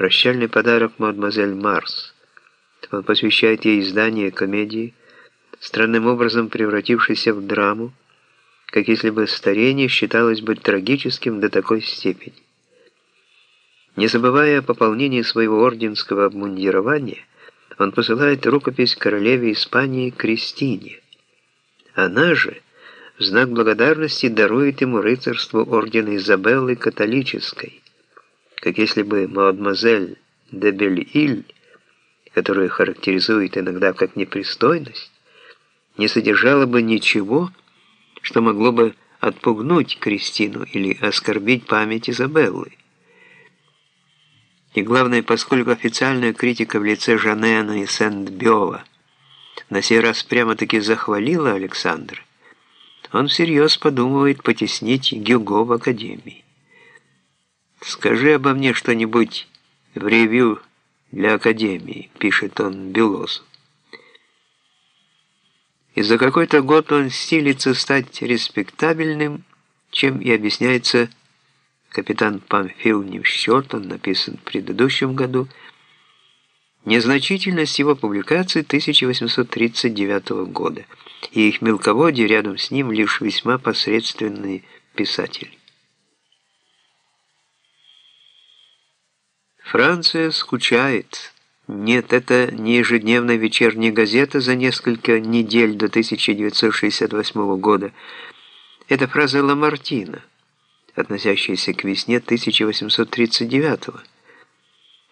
Прощальный подарок мадемуазель Марс. Он посвящает ей издание комедии, странным образом превратившейся в драму, как если бы старение считалось бы трагическим до такой степени. Не забывая о пополнении своего орденского обмундирования, он посылает рукопись королеве Испании Кристине. Она же, в знак благодарности, дарует ему рыцарство ордена Изабеллы католической, как если бы мадемуазель де Бель-Иль, которую характеризует иногда как непристойность, не содержала бы ничего, что могло бы отпугнуть Кристину или оскорбить память Изабеллы. И главное, поскольку официальная критика в лице Жанена и Сент-Бёва на сей раз прямо-таки захвалила Александра, он всерьез подумывает потеснить Гюго в Академии. «Скажи обо мне что-нибудь в ревью для Академии», — пишет он Белосу. И за какой-то год он стилится стать респектабельным, чем и объясняется «Капитан Памфил не в счет», он написан в предыдущем году, незначительность его публикаций 1839 года, и их мелководье рядом с ним лишь весьма посредственный писатель. Франция скучает. Нет, это не ежедневная вечерняя газета за несколько недель до 1968 года. Это фраза Ламартина, относящаяся к весне 1839 года.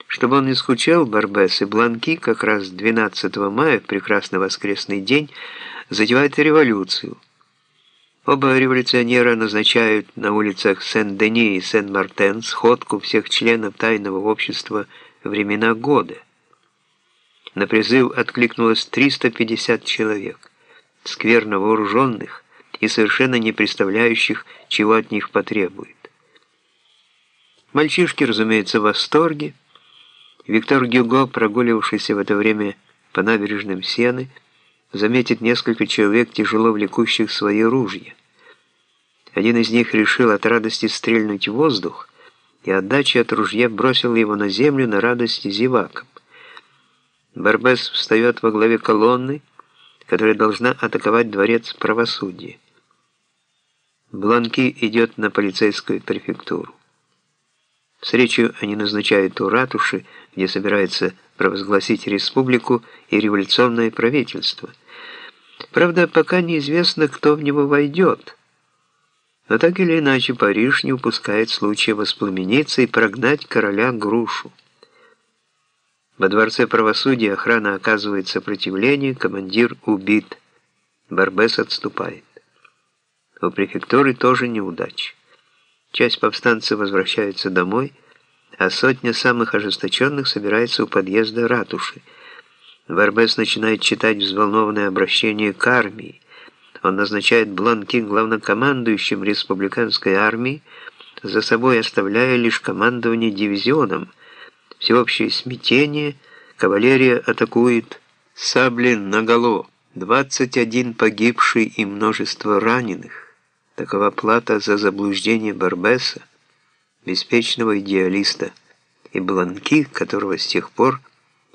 Чтобы он не скучал, Барбес и Бланки как раз 12 мая, в прекрасный воскресный день, затевают революцию. Оба революционера назначают на улицах Сен-Дени и Сен-Мартен сходку всех членов тайного общества «Времена года». На призыв откликнулось 350 человек, скверно вооруженных и совершенно не представляющих, чего от них потребует. Мальчишки, разумеется, в восторге. Виктор Гюго, прогуливавшийся в это время по набережным Сены, заметит несколько человек, тяжело влекущих свои ружья. Один из них решил от радости стрельнуть в воздух, и отдача от ружья бросил его на землю на радости зевакам. Барбес встает во главе колонны, которая должна атаковать дворец правосудия. Бланки идет на полицейскую префектуру. Встречу они назначают у ратуши, где собирается провозгласить республику и революционное правительство. Правда, пока неизвестно, кто в него войдет. Но так или иначе Париж не упускает случая воспламениться и прогнать короля Грушу. Во дворце правосудия охрана оказывает сопротивление, командир убит. Барбес отступает. У префектуры тоже неудача. Часть повстанцев возвращается домой, а сотня самых ожесточенных собирается у подъезда ратуши. Барбес начинает читать взволнованное обращение к армии. Он назначает Бланки главнокомандующим республиканской армии, за собой оставляя лишь командование дивизионом, Всеобщее смятение, кавалерия атакует сабли наголо, 21 погибший и множество раненых. Такова плата за заблуждение Барбеса, беспечного идеалиста, и Бланки, которого с тех пор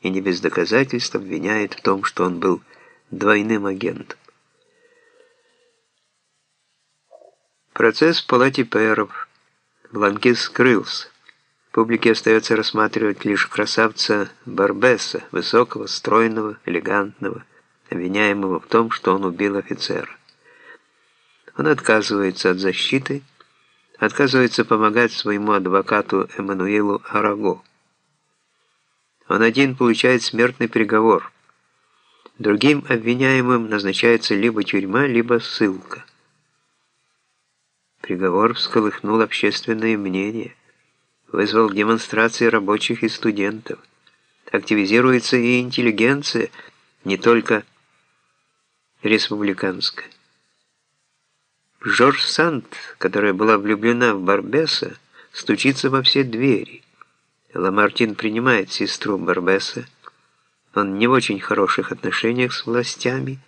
и не без доказательств обвиняет в том, что он был двойным агентом. Процесс в палате пэров. Бланки скрылся. Публике остается рассматривать лишь красавца Барбеса, высокого, стройного, элегантного, обвиняемого в том, что он убил офицера. Он отказывается от защиты, отказывается помогать своему адвокату Эммануилу Араго. Он один получает смертный приговор. Другим обвиняемым назначается либо тюрьма, либо ссылка. Приговор всколыхнул общественное мнение – вызвал демонстрации рабочих и студентов. Активизируется и интеллигенция, не только республиканская. Жорж Санд, которая была влюблена в Барбеса, стучится во все двери. Ламартин принимает сестру Барбеса. Он не в очень хороших отношениях с властями,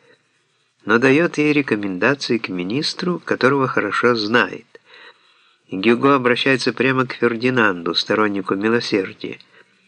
но дает ей рекомендации к министру, которого хорошо знает. Гюго обращается прямо к Фердинанду, стороннику милосердия,